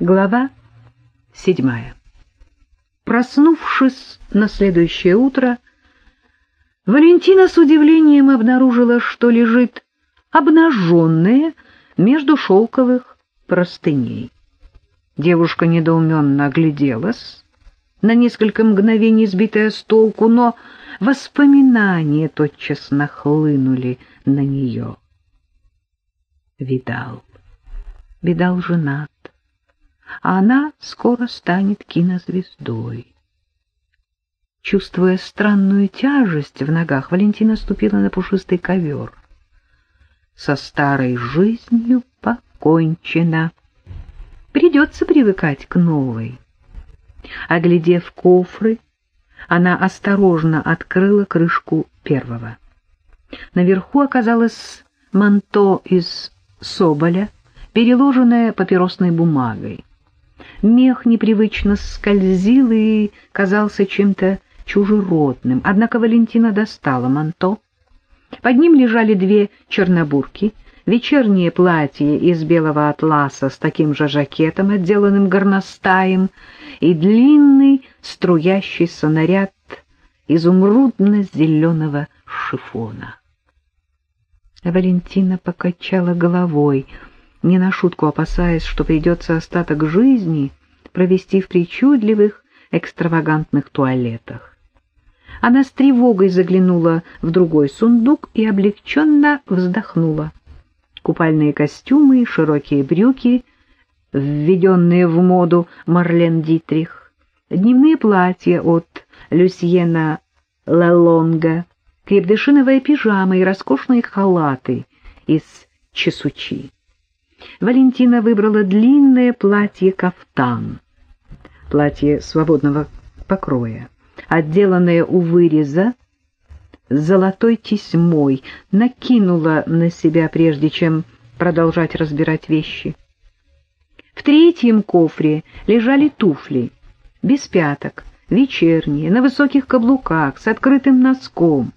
Глава седьмая. Проснувшись на следующее утро, Валентина с удивлением обнаружила, что лежит обнаженная между шелковых простыней. Девушка недоуменно огляделась, на несколько мгновений сбитая с толку, но воспоминания тотчас нахлынули на нее. Видал, видал женат а она скоро станет кинозвездой. Чувствуя странную тяжесть в ногах, Валентина ступила на пушистый ковер. Со старой жизнью покончено. Придется привыкать к новой. Оглядев кофры, она осторожно открыла крышку первого. Наверху оказалось манто из соболя, переложенное папиросной бумагой. Мех непривычно скользил и казался чем-то чужеродным. Однако Валентина достала манто. Под ним лежали две чернобурки, вечернее платье из белого атласа с таким же жакетом, отделанным горностаем, и длинный струящийся наряд изумрудно-зеленого шифона. Валентина покачала головой — не на шутку опасаясь, что придется остаток жизни провести в причудливых, экстравагантных туалетах. Она с тревогой заглянула в другой сундук и облегченно вздохнула. Купальные костюмы, широкие брюки, введенные в моду Марлен Дитрих, дневные платья от Люсьена Лелонга, крепдышиновая пижама и роскошные халаты из чесучи. Валентина выбрала длинное платье-кафтан, платье свободного покроя, отделанное у выреза золотой тесьмой, накинула на себя, прежде чем продолжать разбирать вещи. В третьем кофре лежали туфли, без пяток, вечерние, на высоких каблуках, с открытым носком.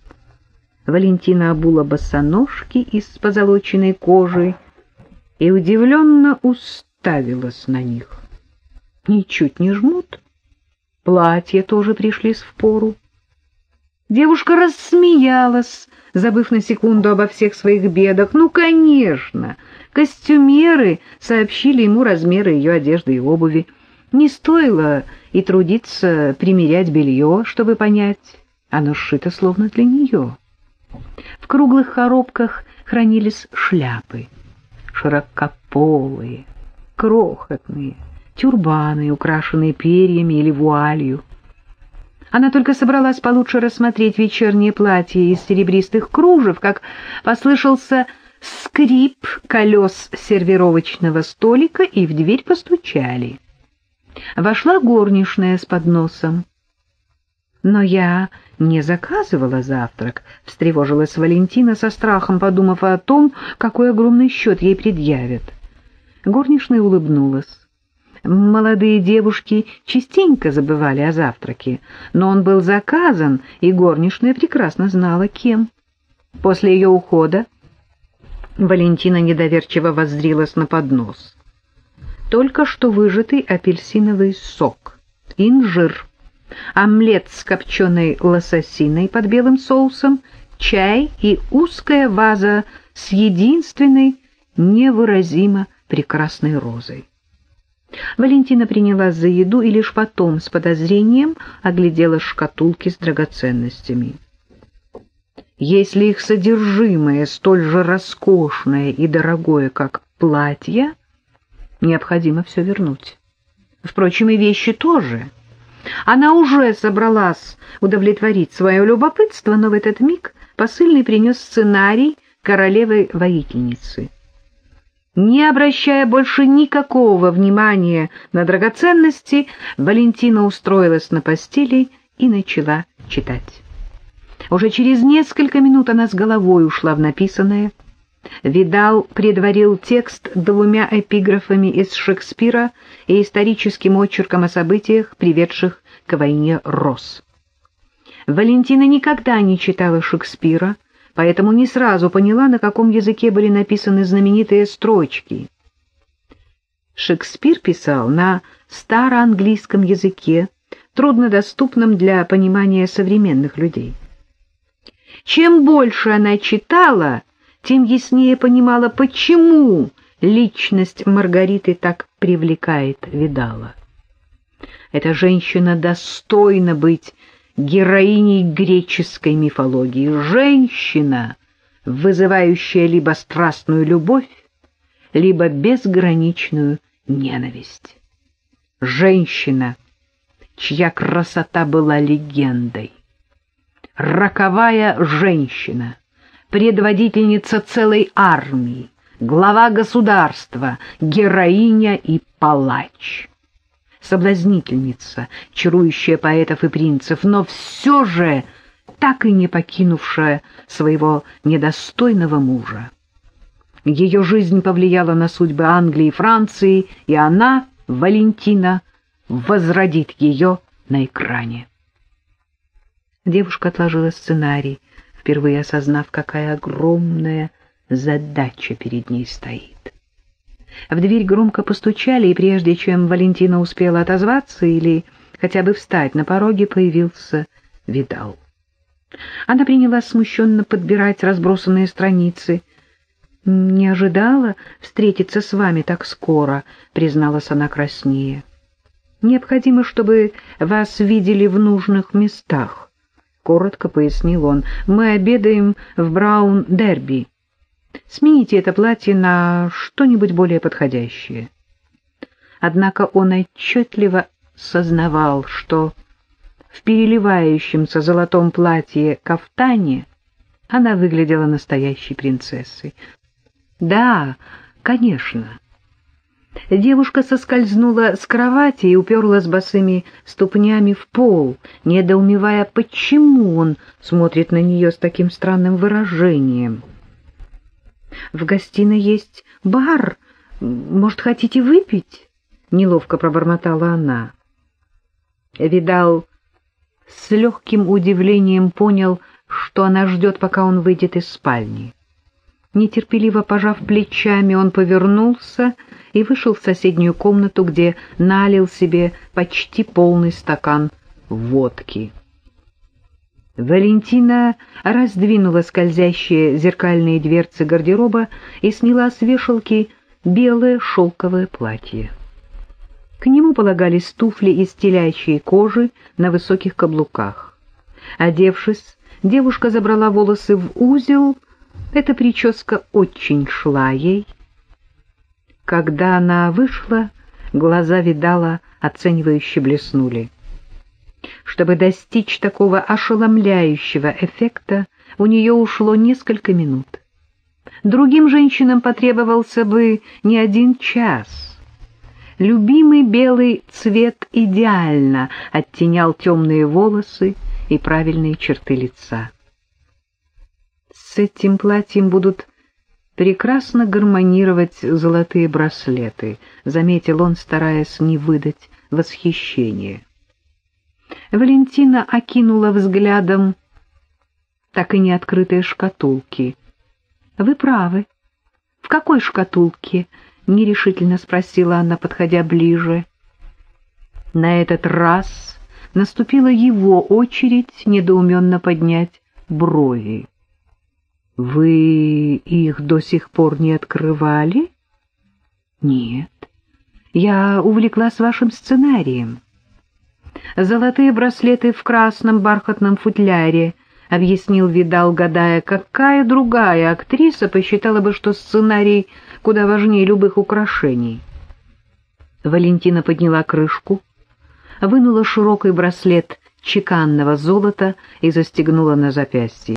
Валентина обула босоножки из позолоченной кожи, и удивленно уставилась на них. Ничуть не жмут. Платья тоже пришлись в пору. Девушка рассмеялась, забыв на секунду обо всех своих бедах. Ну, конечно, костюмеры сообщили ему размеры ее одежды и обуви. Не стоило и трудиться примерять белье, чтобы понять, оно сшито словно для нее. В круглых коробках хранились шляпы широкополые, крохотные, тюрбаны, украшенные перьями или вуалью. Она только собралась получше рассмотреть вечернее платье из серебристых кружев, как послышался скрип колес сервировочного столика, и в дверь постучали. Вошла горничная с подносом. «Но я не заказывала завтрак», — встревожилась Валентина со страхом, подумав о том, какой огромный счет ей предъявят. Горничная улыбнулась. Молодые девушки частенько забывали о завтраке, но он был заказан, и горничная прекрасно знала, кем. После ее ухода Валентина недоверчиво воззрилась на поднос. Только что выжатый апельсиновый сок, инжир — омлет с копченой лососиной под белым соусом, чай и узкая ваза с единственной невыразимо прекрасной розой. Валентина принялась за еду и лишь потом с подозрением оглядела шкатулки с драгоценностями. Если их содержимое столь же роскошное и дорогое, как платье, необходимо все вернуть. Впрочем, и вещи тоже — она уже собралась удовлетворить свое любопытство, но в этот миг посыльный принес сценарий королевы-воительницы. Не обращая больше никакого внимания на драгоценности, Валентина устроилась на постели и начала читать. Уже через несколько минут она с головой ушла в написанное. Видал предварил текст двумя эпиграфами из Шекспира и историческим очерком о событиях, приведших к войне Рос. Валентина никогда не читала Шекспира, поэтому не сразу поняла, на каком языке были написаны знаменитые строчки. Шекспир писал на староанглийском языке, труднодоступном для понимания современных людей. Чем больше она читала, тем яснее понимала, почему личность Маргариты так привлекает Видала. Эта женщина достойна быть героиней греческой мифологии. Женщина, вызывающая либо страстную любовь, либо безграничную ненависть. Женщина, чья красота была легендой. Роковая женщина, предводительница целой армии, глава государства, героиня и палач. Соблазнительница, чарующая поэтов и принцев, но все же так и не покинувшая своего недостойного мужа. Ее жизнь повлияла на судьбы Англии и Франции, и она, Валентина, возродит ее на экране. Девушка отложила сценарий, впервые осознав, какая огромная задача перед ней стоит. В дверь громко постучали, и прежде чем Валентина успела отозваться или хотя бы встать на пороге, появился Видал. Она принялась смущенно подбирать разбросанные страницы. «Не ожидала встретиться с вами так скоро», — призналась она краснее. «Необходимо, чтобы вас видели в нужных местах», — коротко пояснил он. «Мы обедаем в Браун-Дерби. Смените это платье на что-нибудь более подходящее». Однако он отчетливо сознавал, что в переливающемся золотом платье кафтане она выглядела настоящей принцессой. Да, конечно. Девушка соскользнула с кровати и уперлась босыми ступнями в пол, недоумевая, почему он смотрит на нее с таким странным выражением. «В гостиной есть бар. Может, хотите выпить?» — неловко пробормотала она. Видал с легким удивлением понял, что она ждет, пока он выйдет из спальни. Нетерпеливо пожав плечами, он повернулся и вышел в соседнюю комнату, где налил себе почти полный стакан водки. Валентина раздвинула скользящие зеркальные дверцы гардероба и сняла с вешалки белое шелковое платье. К нему полагались туфли из телячьей кожи на высоких каблуках. Одевшись, девушка забрала волосы в узел. Эта прическа очень шла ей. Когда она вышла, глаза видала, оценивающе блеснули. Чтобы достичь такого ошеломляющего эффекта, у нее ушло несколько минут. Другим женщинам потребовался бы не один час — Любимый белый цвет идеально оттенял темные волосы и правильные черты лица. С этим платьем будут прекрасно гармонировать золотые браслеты, заметил он, стараясь не выдать восхищения. Валентина окинула взглядом так и не открытые шкатулки. — Вы правы. В какой шкатулке? — нерешительно спросила она, подходя ближе. На этот раз наступила его очередь недоуменно поднять брови. — Вы их до сих пор не открывали? — Нет. Я увлеклась вашим сценарием. Золотые браслеты в красном бархатном футляре —— объяснил Видал, гадая, какая другая актриса посчитала бы, что сценарий куда важнее любых украшений. Валентина подняла крышку, вынула широкий браслет чеканного золота и застегнула на запястье.